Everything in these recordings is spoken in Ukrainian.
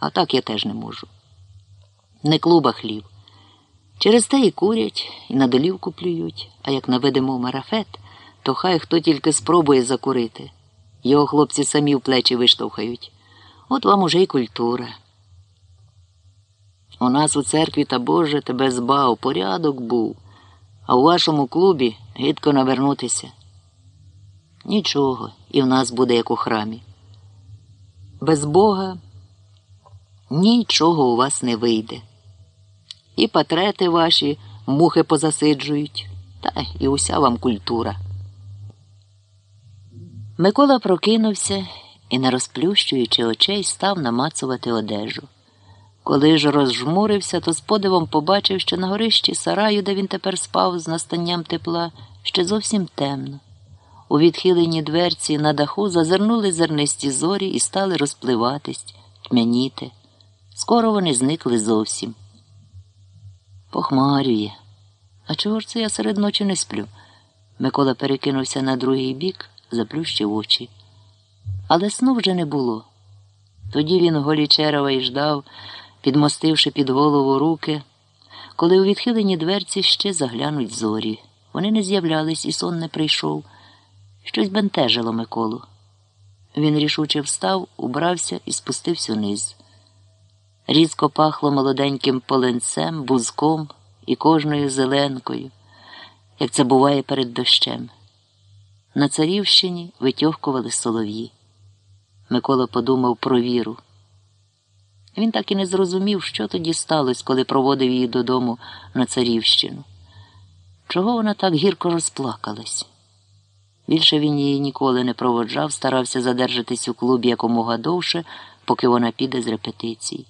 А так я теж не можу. Не клуба хлів. Через те і курять, і на долівку плюють, а як наведемо марафет, то хай хто тільки спробує закурити. Його хлопці самі в плечі виштовхають. От вам уже й культура. У нас у церкві та Боже тебе збав, порядок був, а у вашому клубі гидко навернутися. Нічого, і в нас буде як у храмі. Без Бога нічого у вас не вийде. І патрети ваші мухи позасиджують, та і уся вам культура. Микола прокинувся і, не розплющуючи очей, став намацувати одежу. Коли ж розжмурився, то з подивом побачив, що на горищі сараю, де він тепер спав з настанням тепла, ще зовсім темно. У відхиленій дверці на даху зазирнули зернисті зорі і стали розпливатись, тьмяніти. Скоро вони зникли зовсім. Похмарює. А чого ж це я серед ночі не сплю? Микола перекинувся на другий бік, заплющив очі. Але сну вже не було. Тоді він голічерова й ждав, підмостивши під голову руки, коли у відхиленій дверці ще заглянуть зорі. Вони не з'являлись, і сон не прийшов. Щось бентежило Миколу. Він рішуче встав, убрався і спустився вниз. Різко пахло молоденьким поленцем, бузком і кожною зеленкою, як це буває перед дощем. На царівщині витьохкували солов'ї. Микола подумав про віру. Він так і не зрозумів, що тоді сталося, коли проводив її додому на царівщину. Чого вона так гірко розплакалась? Більше він її ніколи не проводжав, старався задержатись у клубі якомога довше, поки вона піде з репетицій.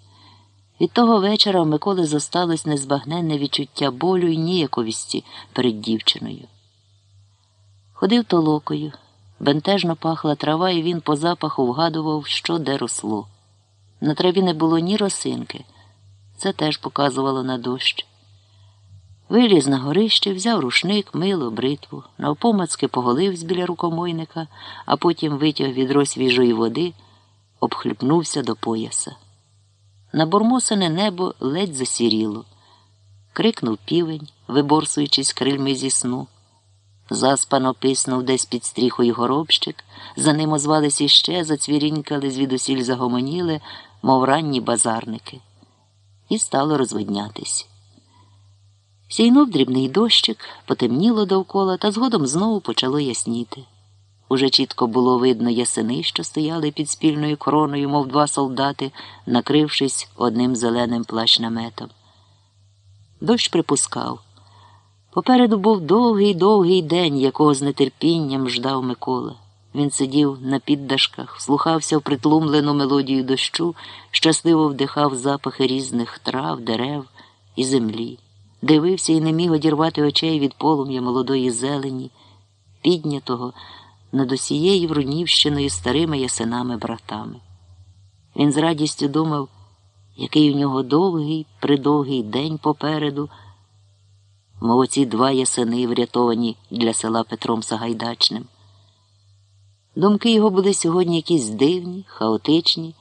Від того вечора в Миколи зосталось незбагненне відчуття болю і ніяковісті перед дівчиною. Ходив толокою, бентежно пахла трава, і він по запаху вгадував, що де росло. На траві не було ні росинки, це теж показувало на дощ. Виліз на горище, взяв рушник, мило, бритву, навпомацки поголився біля рукомойника, а потім витяг відро свіжої води, обхлюпнувся до пояса. Набормосене небо ледь засіріло. Крикнув півень, виборсуючись крильми зі сну. Заспано писнув десь під стріхою горобщик, за ним озвались іще, зацвірінькали, звідусіль загомоніли, мов ранні базарники, і стало розвиднятись. Сійнув дрібний дощик, потемніло довкола, та згодом знову почало ясніти. Уже чітко було видно ясени, що стояли під спільною короною, мов два солдати, накрившись одним зеленим плащ наметом. Дощ припускав. Попереду був довгий довгий день, якого з нетерпінням ждав Микола. Він сидів на піддашках, вслухався в притлумлену мелодію дощу, щасливо вдихав запахи різних трав, дерев і землі, дивився і не міг одірвати очей від полум'я молодої зелені, піднятого над усією Врунівщиною старими ясинами братами. Він з радістю думав, який у нього довгий, придовгий день попереду, мов оці два ясини, врятовані для села Петром Сагайдачним. Думки його були сьогодні якісь дивні, хаотичні,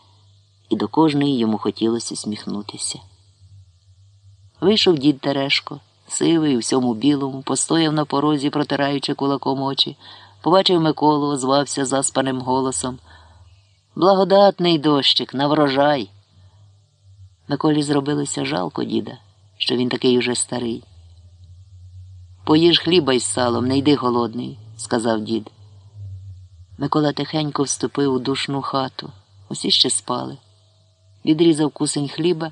і до кожної йому хотілося усміхнутися. Вийшов дід Терешко, сивий у всьому білому, постояв на порозі, протираючи кулаком очі. Побачив Миколу, озвався заспаним голосом. Благодатний дощик, на врожай. Миколі зробилося жалко діда, що він такий уже старий. Поїж хліба із салом, не йди голодний, сказав дід. Микола тихенько вступив у душну хату. Усі ще спали. Відрізав кусень хліба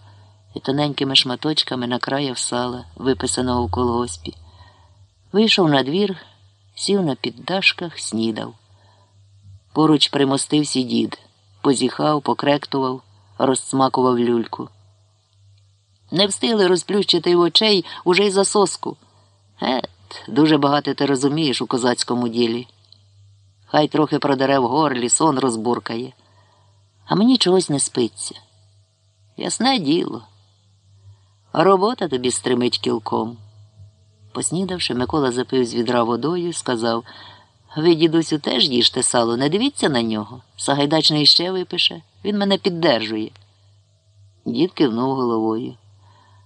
і тоненькими шматочками накраяв сала, виписаного у колгоспі. Вийшов на двір, сів на піддашках, снідав. Поруч примостився дід, позіхав, покректував, розсмакував люльку. Не встигли розплющити очей уже й за соску. Ет, дуже багато ти розумієш у козацькому ділі. Хай трохи продере в горлі, сон розбуркає. А мені чогось не спиться. Ясне діло. Робота тобі стримить кілком. Поснідавши, Микола запив з відра водою сказав Ви, дідусю, теж їжте сало, не дивіться на нього. Сагайдачний ще випише, він мене піддержує. Дід кивнув головою.